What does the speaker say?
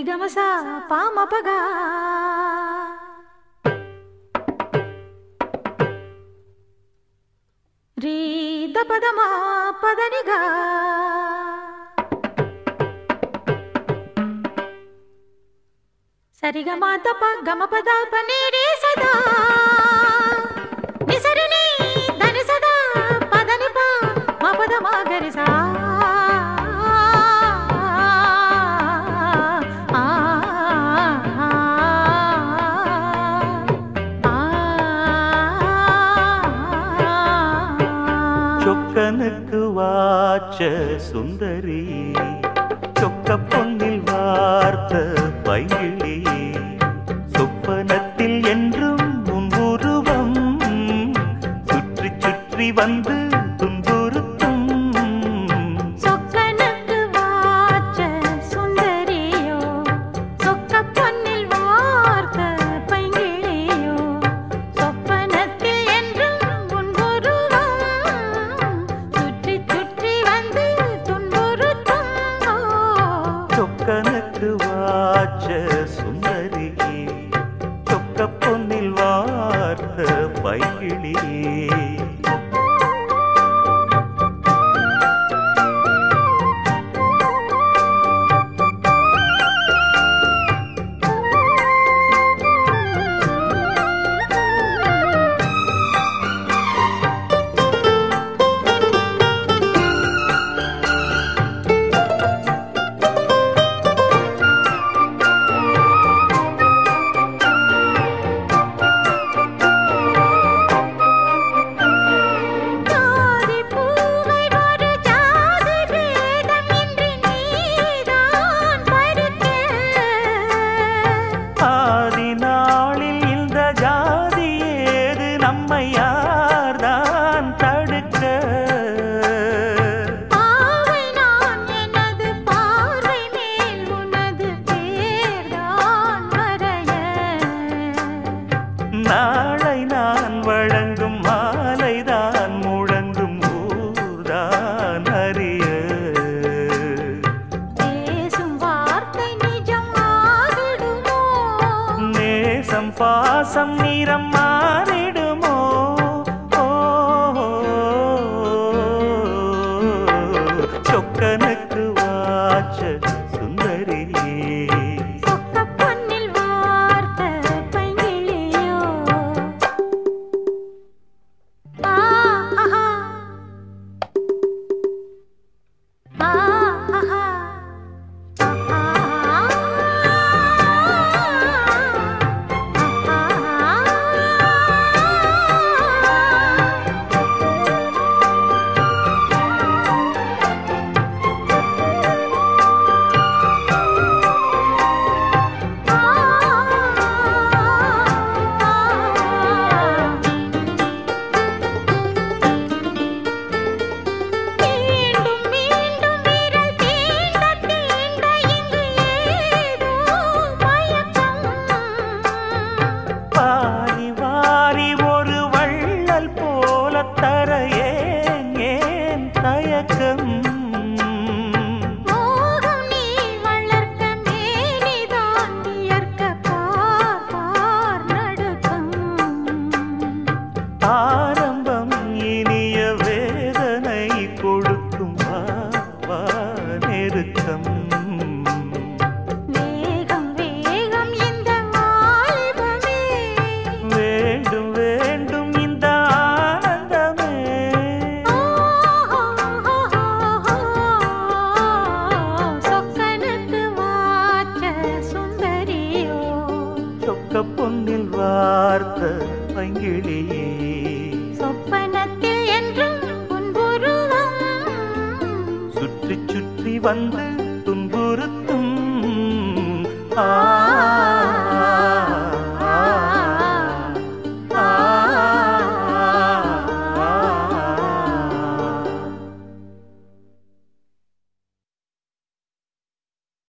సరిగమస పామపగా. రీ దపదమా పదనిగా. సరిగమా తప గమ పదా పనేరే సదా. உருவாச்ச சுந்தரி சொக்க பொன்னில் வார்த்த பைங்கிளி சொப்பனத்தில் என்றும் உன் உருவம் சுற்றி சுற்றி வந்து நாளை நான் வழங்கும் மாலை தான் முழங்கும் ஊர்தான் அறிய. பேசும் வார்த்தை நிஜம் நேசம் பாசம் நிறம் சொக்க பொன்னில் வார்த்த பங்கிழியே. சொப்பனத்தில் என்றும் சுற்றி சுற்றி வந்து துன்புறுத்தும். ஆ